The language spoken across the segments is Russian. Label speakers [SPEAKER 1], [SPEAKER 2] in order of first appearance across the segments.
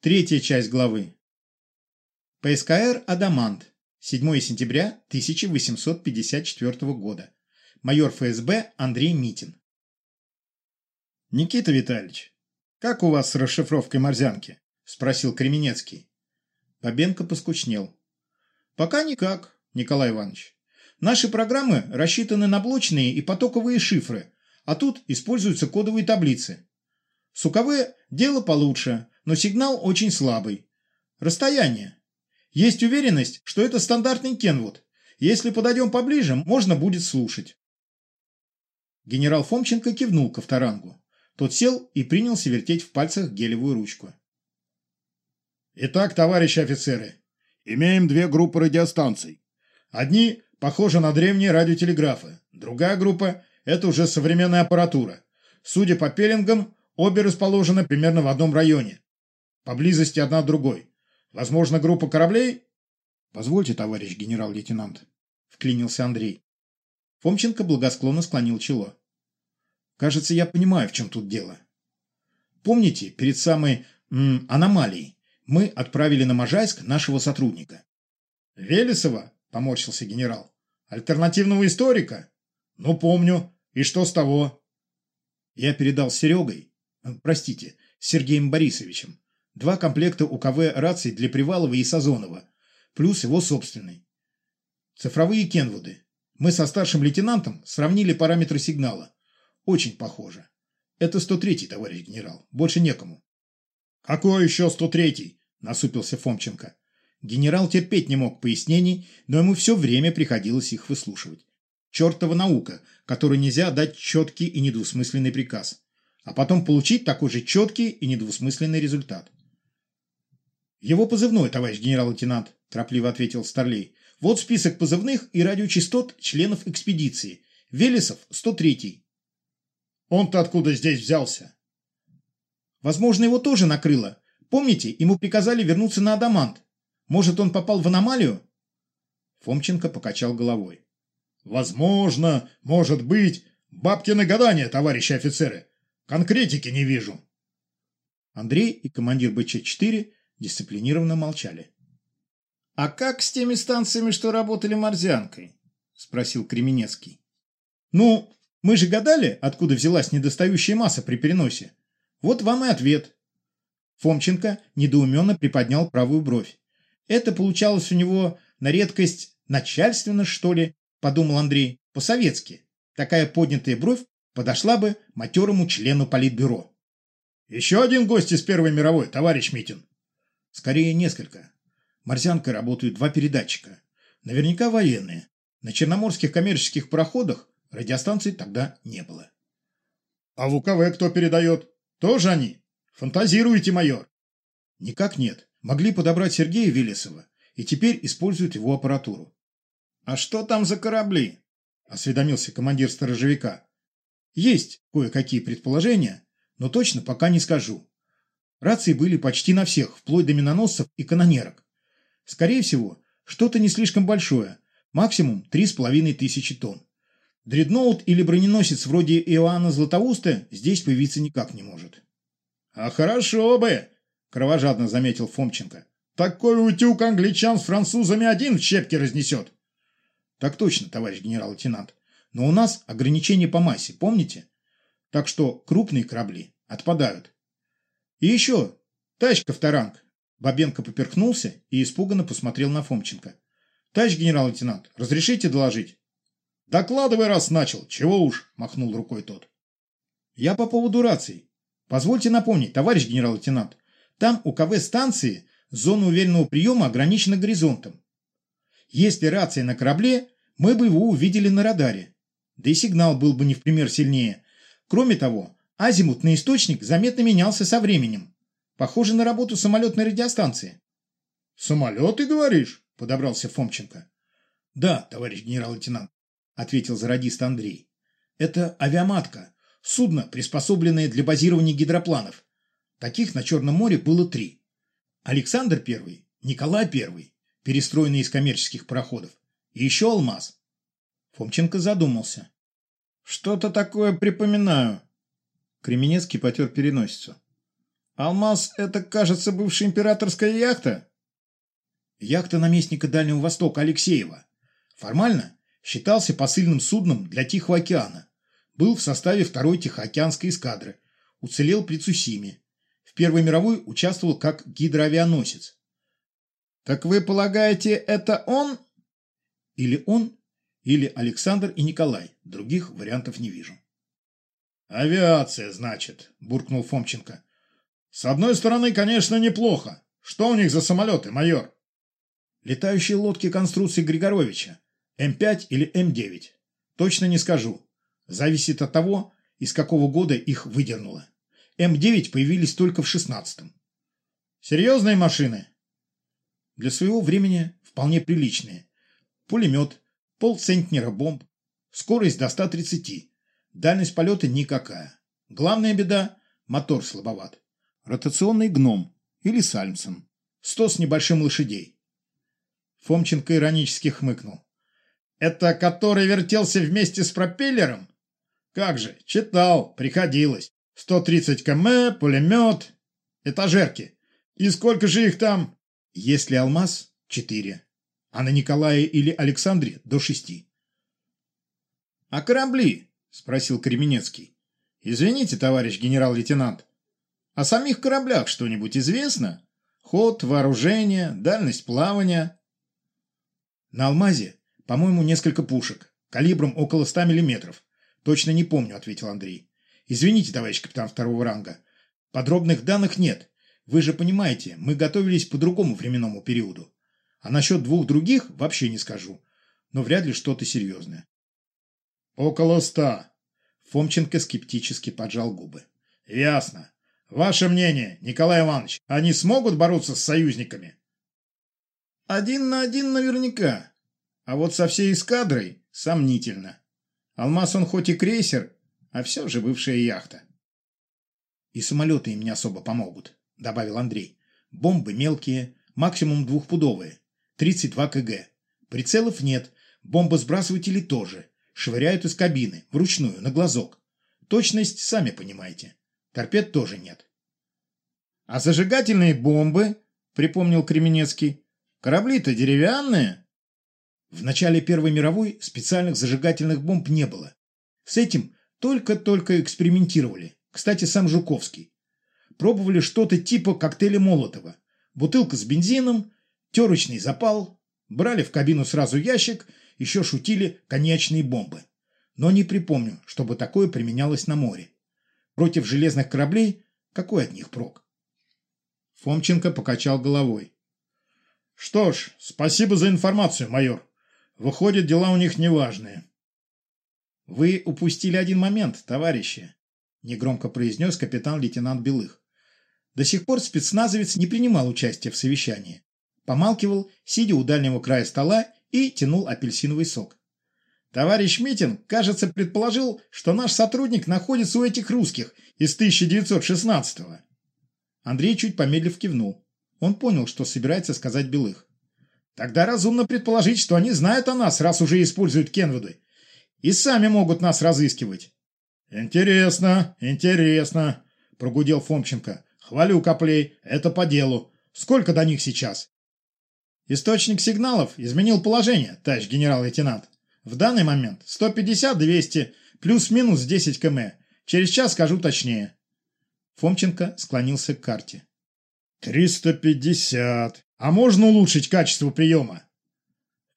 [SPEAKER 1] Третья часть главы. ПСКР «Адамант». 7 сентября 1854 года. Майор ФСБ Андрей Митин. «Никита Витальевич, как у вас с расшифровкой морзянки?» – спросил Кременецкий. Бабенко поскучнел. «Пока никак, Николай Иванович. Наши программы рассчитаны на блочные и потоковые шифры, а тут используются кодовые таблицы. Суковые – дело получше, но сигнал очень слабый. Расстояние. Есть уверенность, что это стандартный Кенвуд. Если подойдем поближе, можно будет слушать. Генерал Фомченко кивнул Ковторангу. Тот сел и принялся вертеть в пальцах гелевую ручку.
[SPEAKER 2] Итак, товарищи офицеры, имеем две группы радиостанций. Одни похожи на древние радиотелеграфы, другая группа – это уже современная аппаратура. Судя по пеленгам, обе расположены примерно в одном районе, поблизости одна другой. Возможно, группа кораблей?
[SPEAKER 1] Позвольте, товарищ генерал-лейтенант, вклинился Андрей. Фомченко благосклонно склонил чело. Кажется, я понимаю, в чем тут дело. Помните, перед самой м, аномалией мы отправили на Можайск нашего сотрудника?
[SPEAKER 2] Велесова, поморщился генерал. Альтернативного историка? Ну, помню. И что с того?
[SPEAKER 1] Я передал Серегой, э, простите, Сергеем Борисовичем, два комплекта УКВ раций для Привалова и Сазонова, плюс его собственный. Цифровые Кенвуды. Мы со старшим лейтенантом сравнили параметры сигнала. Очень похоже. Это 103-й, товарищ генерал. Больше некому.
[SPEAKER 2] Какой еще 103-й? Насупился Фомченко.
[SPEAKER 1] Генерал терпеть не мог пояснений, но ему все время приходилось их выслушивать. Чертова наука, которой нельзя дать четкий и недвусмысленный приказ, а потом получить такой же четкий и недвусмысленный результат. «Его позывной, товарищ генерал-лейтенант», – торопливо ответил Старлей. «Вот список позывных и радиочастот членов экспедиции. Велесов – 103-й».
[SPEAKER 2] «Он-то откуда здесь взялся?»
[SPEAKER 1] «Возможно, его тоже накрыло. Помните, ему приказали вернуться на Адамант. Может, он попал в аномалию?» Фомченко покачал головой.
[SPEAKER 2] «Возможно, может быть. Бабкины гадания, товарищи офицеры. Конкретики не вижу».
[SPEAKER 1] Андрей и командир БЧ-4 дисциплинированно молчали.
[SPEAKER 3] «А как с теми станциями, что работали морзянкой?» – спросил Кременецкий.
[SPEAKER 1] «Ну, мы же гадали, откуда взялась недостающая масса при переносе. Вот вам и ответ». Фомченко недоуменно приподнял правую бровь. Это получалось у него на редкость начальственно, что ли, подумал Андрей, по-советски. Такая поднятая бровь подошла бы матерому члену политбюро.
[SPEAKER 2] «Еще один гость из Первой мировой, товарищ Митин»,
[SPEAKER 1] Скорее несколько. Морзянкой работают два передатчика. Наверняка военные. На черноморских коммерческих пароходах радиостанций тогда не было.
[SPEAKER 2] А в УКВ кто передает? Тоже они? Фантазируете, майор?
[SPEAKER 1] Никак нет. Могли подобрать Сергея Велесова и теперь используют его аппаратуру.
[SPEAKER 3] А что там за корабли?
[SPEAKER 1] Осведомился командир сторожевика. Есть кое-какие предположения, но точно пока не скажу. Рации были почти на всех, вплоть до миноносцев и канонерок. Скорее всего, что-то не слишком большое, максимум три с половиной тысячи тонн. Дредноут или броненосец вроде Иоанна Златоуста здесь появиться никак не может.
[SPEAKER 2] «А хорошо бы!» – кровожадно заметил Фомченко. «Такой утюг англичан с французами один в щепки разнесет!»
[SPEAKER 1] «Так точно, товарищ генерал-лейтенант. Но у нас ограничения по массе, помните? Так что крупные корабли отпадают. И еще, товарищ Ковторанг. Бабенко поперхнулся и испуганно посмотрел на Фомченко. Товарищ генерал-лейтенант, разрешите доложить?
[SPEAKER 2] Докладывай, раз начал. Чего уж, махнул рукой тот.
[SPEAKER 1] Я по поводу раций. Позвольте напомнить, товарищ генерал-лейтенант, там у КВ станции зона уверенного приема ограничена горизонтом. Если рация на корабле, мы бы его увидели на радаре. Да и сигнал был бы не в пример сильнее. Кроме того, Азимутный источник заметно менялся со временем. Похоже на работу самолетной радиостанции.
[SPEAKER 2] «Самолеты, говоришь?» – подобрался Фомченко.
[SPEAKER 1] «Да, товарищ генерал-лейтенант», – ответил зародист Андрей. «Это авиаматка, судно, приспособленное для базирования гидропланов. Таких на Черном море было три. Александр I, Николай I, перестроенные из коммерческих пароходов, и еще «Алмаз». Фомченко задумался.
[SPEAKER 3] «Что-то такое припоминаю», Кременецкий потер переносицу. Алмаз — это, кажется, бывшая императорская яхта?
[SPEAKER 1] Яхта наместника Дальнего Востока Алексеева. Формально считался посыльным судном для Тихого океана. Был в составе второй Тихоокеанской эскадры. Уцелел при Цусиме. В Первой мировой участвовал как гидроавианосец.
[SPEAKER 3] Так вы полагаете, это он?
[SPEAKER 1] Или он, или Александр и Николай. Других вариантов не вижу.
[SPEAKER 2] «Авиация, значит», – буркнул Фомченко. «С одной стороны, конечно, неплохо. Что у них за самолеты, майор?»
[SPEAKER 1] «Летающие лодки конструкции Григоровича. М5 или М9. Точно не скажу. Зависит от того, из какого года их выдернуло. М9 появились только в 16-м.
[SPEAKER 2] Серьезные машины?
[SPEAKER 1] Для своего времени вполне приличные. Пулемет, полцентнера бомб, скорость до 130, дальность полета никакая. Главная беда – мотор слабоват. Ротационный гном или Сальмсон. 100 с небольшим лошадей. Фомченко иронически хмыкнул.
[SPEAKER 2] Это который вертелся вместе с пропеллером? Как же, читал, приходилось. 130 км, пулемет, этажерки. И сколько же их там?
[SPEAKER 1] Если алмаз – 4, а на Николае или Александре – до 6.
[SPEAKER 3] «А корабли?» – спросил Кременецкий. «Извините, товарищ генерал-лейтенант, о самих кораблях что-нибудь известно? Ход, вооружение, дальность плавания?»
[SPEAKER 1] На «Алмазе» По-моему, несколько пушек. Калибром около 100 миллиметров. Точно не помню, ответил Андрей. Извините, товарищ капитан второго ранга. Подробных данных нет. Вы же понимаете, мы готовились по другому временному периоду. А насчет двух других вообще не скажу. Но вряд ли что-то серьезное.
[SPEAKER 2] Около ста.
[SPEAKER 1] Фомченко скептически поджал губы.
[SPEAKER 2] Ясно. Ваше мнение, Николай Иванович, они смогут бороться с союзниками?
[SPEAKER 3] Один на один наверняка. А вот со всей эскадрой сомнительно. Алмаз он хоть и крейсер, а все же бывшая яхта.
[SPEAKER 1] «И самолеты им не особо помогут», — добавил Андрей. «Бомбы мелкие, максимум двухпудовые, 32 кг. Прицелов нет, бомбосбрасыватели тоже. Швыряют из кабины, вручную, на глазок. Точность, сами понимаете. Торпед тоже нет».
[SPEAKER 3] «А зажигательные бомбы?» — припомнил Кременецкий. «Корабли-то деревянные».
[SPEAKER 1] В начале Первой мировой специальных зажигательных бомб не было. С этим только-только экспериментировали. Кстати, сам Жуковский. Пробовали что-то типа коктейля Молотова. Бутылка с бензином, терочный запал. Брали в кабину сразу ящик, еще шутили коньячные бомбы. Но не припомню, чтобы такое применялось на море. Против железных кораблей какой от них прок?
[SPEAKER 3] Фомченко покачал головой.
[SPEAKER 2] «Что ж, спасибо за информацию, майор. Выходит, дела у них неважные.
[SPEAKER 1] «Вы упустили один момент, товарищи», – негромко произнес капитан-лейтенант Белых. До сих пор спецназовец не принимал участия в совещании. Помалкивал, сидя у дальнего края стола и тянул апельсиновый сок. Товарищ Митин, кажется, предположил, что наш сотрудник находится у этих русских из 1916-го. Андрей чуть помедлив кивнул. Он понял, что собирается сказать Белых. Тогда разумно предположить, что они знают о нас, раз уже используют Кенвуды. И сами могут нас разыскивать.
[SPEAKER 2] «Интересно, интересно», – прогудел Фомченко. «Хвалю, Коплей, это по делу. Сколько до них сейчас?»
[SPEAKER 1] Источник сигналов изменил положение, товарищ генерал-лейтенант. В данный момент 150-200, плюс-минус 10 км. Через час скажу точнее. Фомченко склонился к карте.
[SPEAKER 2] «Триста пятьдесят. А можно улучшить качество приема?»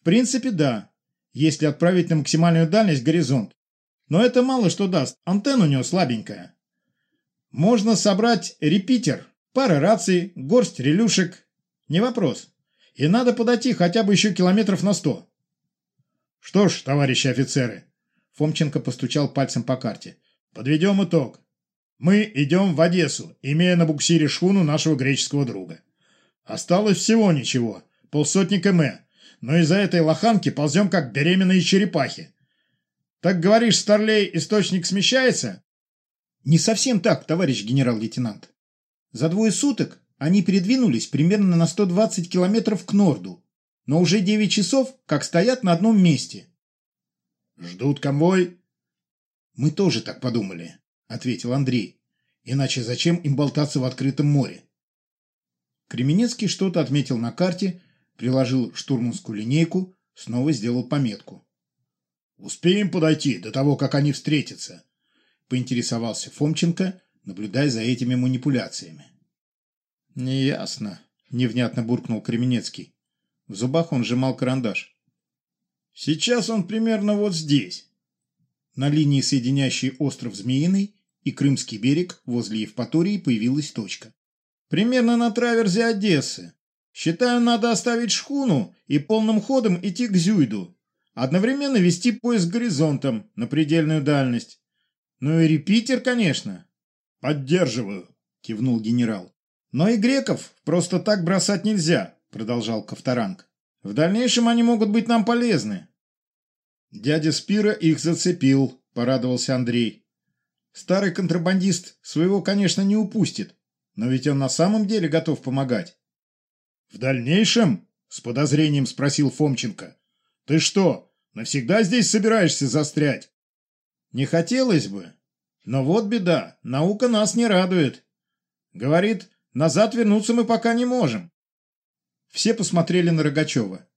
[SPEAKER 1] «В принципе, да, если отправить на максимальную дальность горизонт. Но это мало что даст, антенна у него слабенькая. Можно собрать репитер, пара раций, горсть релюшек. Не вопрос. И надо подойти хотя бы еще километров на сто».
[SPEAKER 2] «Что ж, товарищи офицеры», — Фомченко постучал пальцем по карте, — «подведем итог. Мы идем в Одессу, имея на буксире шхуну нашего греческого друга. Осталось всего ничего, полсотни км, но из-за этой лоханки ползем как беременные черепахи. Так говоришь, Старлей, источник смещается?
[SPEAKER 1] Не совсем так, товарищ генерал-лейтенант. За двое суток они передвинулись примерно на 120 километров к норду, но уже 9 часов как стоят на одном месте.
[SPEAKER 2] Ждут конвой?
[SPEAKER 1] Мы тоже так подумали. — ответил Андрей.
[SPEAKER 2] Иначе зачем им болтаться в открытом море?
[SPEAKER 1] Кременецкий что-то отметил на карте, приложил штурманскую линейку, снова сделал пометку.
[SPEAKER 2] «Успеем подойти до того, как они встретятся», — поинтересовался Фомченко, наблюдая за этими манипуляциями.
[SPEAKER 1] «Неясно», — невнятно буркнул Кременецкий. В зубах он сжимал карандаш. «Сейчас он примерно вот здесь». На линии, соединяющей остров Змеиный и Крымский берег, возле Евпатории появилась точка. «Примерно на траверзе Одессы. Считаю, надо оставить шхуну и полным ходом идти к Зюйду. Одновременно вести поиск горизонтом на предельную дальность. Ну и репитер, конечно».
[SPEAKER 2] «Поддерживаю», — кивнул генерал.
[SPEAKER 1] «Но и греков просто так бросать нельзя», — продолжал Ковторанг. «В дальнейшем они могут быть нам полезны». Дядя Спира их зацепил, порадовался Андрей. Старый контрабандист своего, конечно, не упустит, но ведь он на самом деле готов помогать.
[SPEAKER 2] «В дальнейшем?» — с подозрением спросил Фомченко. «Ты что, навсегда здесь собираешься застрять?»
[SPEAKER 1] «Не хотелось бы. Но вот беда, наука нас не радует. Говорит, назад вернуться мы пока не можем». Все посмотрели на Рогачева.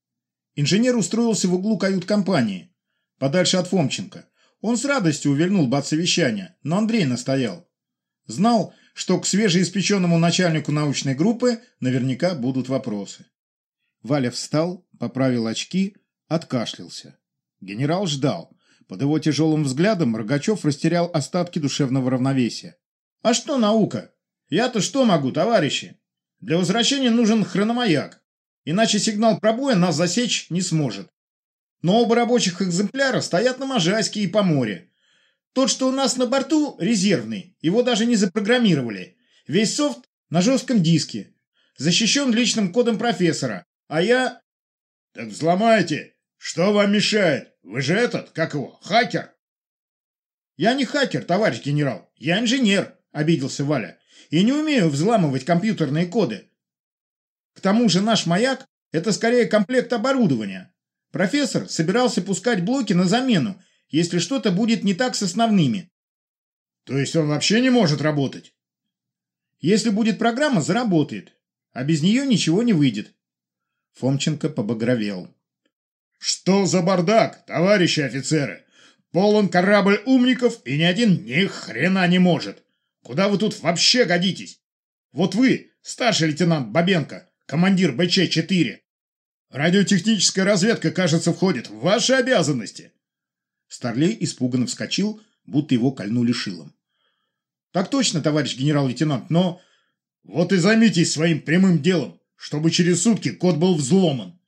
[SPEAKER 1] Инженер устроился в углу кают-компании, подальше от Фомченко. Он с радостью увильнул бы от совещания, но Андрей настоял. Знал, что к свежеиспеченному начальнику научной группы наверняка будут вопросы. Валя встал, поправил очки, откашлялся. Генерал ждал. Под его тяжелым взглядом Рогачев растерял остатки душевного равновесия. «А что наука? Я-то что могу, товарищи? Для возвращения нужен хрономаяк, иначе сигнал пробоя нас засечь не сможет. Но оба рабочих экземпляра стоят на Можайске и по море. Тот, что у нас на борту, резервный, его даже не запрограммировали. Весь софт на жестком диске. Защищен личным кодом профессора. А я...
[SPEAKER 2] Так взломайте. Что вам мешает? Вы же этот, как его, хакер?
[SPEAKER 1] Я не хакер, товарищ генерал. Я инженер, обиделся Валя. И не умею взламывать компьютерные коды. К тому же наш маяк – это скорее комплект оборудования. Профессор собирался пускать блоки на замену если что-то будет не так с основными.
[SPEAKER 2] То есть он вообще не может работать?
[SPEAKER 1] Если будет программа, заработает, а без нее ничего не выйдет. Фомченко побагровел.
[SPEAKER 2] Что за бардак, товарищи офицеры? Полон корабль умников, и ни один ни хрена не может. Куда вы тут вообще годитесь? Вот вы, старший лейтенант Бабенко, командир БЧ-4. Радиотехническая разведка, кажется, входит в ваши обязанности.
[SPEAKER 1] Старлей испуганно вскочил, будто его кольнули шилом. «Так точно, товарищ генерал-лейтенант, но...»
[SPEAKER 2] «Вот и займитесь своим прямым делом, чтобы через сутки код был взломан».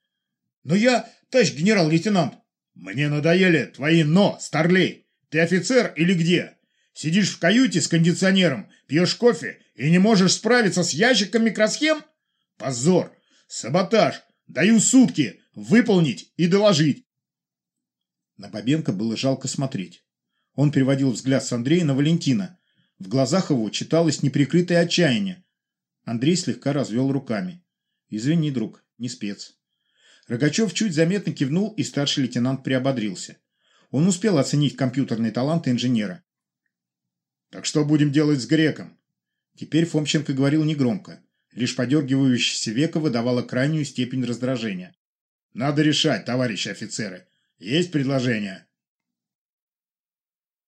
[SPEAKER 1] «Но я, товарищ генерал-лейтенант...»
[SPEAKER 2] «Мне надоели твои «но», Старлей. Ты офицер или где? Сидишь в каюте с кондиционером, пьешь кофе и не можешь справиться с ящиком микросхем? Позор! Саботаж! Даю сутки выполнить и доложить.
[SPEAKER 1] На Бабенко было жалко смотреть. Он переводил взгляд с Андрея на Валентина. В глазах его читалось неприкрытое отчаяние. Андрей слегка развел руками. «Извини, друг, не спец». Рогачев чуть заметно кивнул, и старший лейтенант приободрился. Он успел оценить компьютерные таланты инженера.
[SPEAKER 2] «Так что будем делать с греком?»
[SPEAKER 1] Теперь Фомченко говорил негромко. Лишь подергивающееся веко выдавало крайнюю степень раздражения.
[SPEAKER 2] «Надо решать, товарищи офицеры. Есть предложение?»